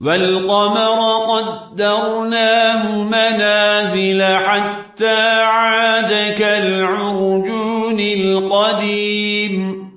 والقمر قدرناه منازل حتى عاد كالعرجون القديم.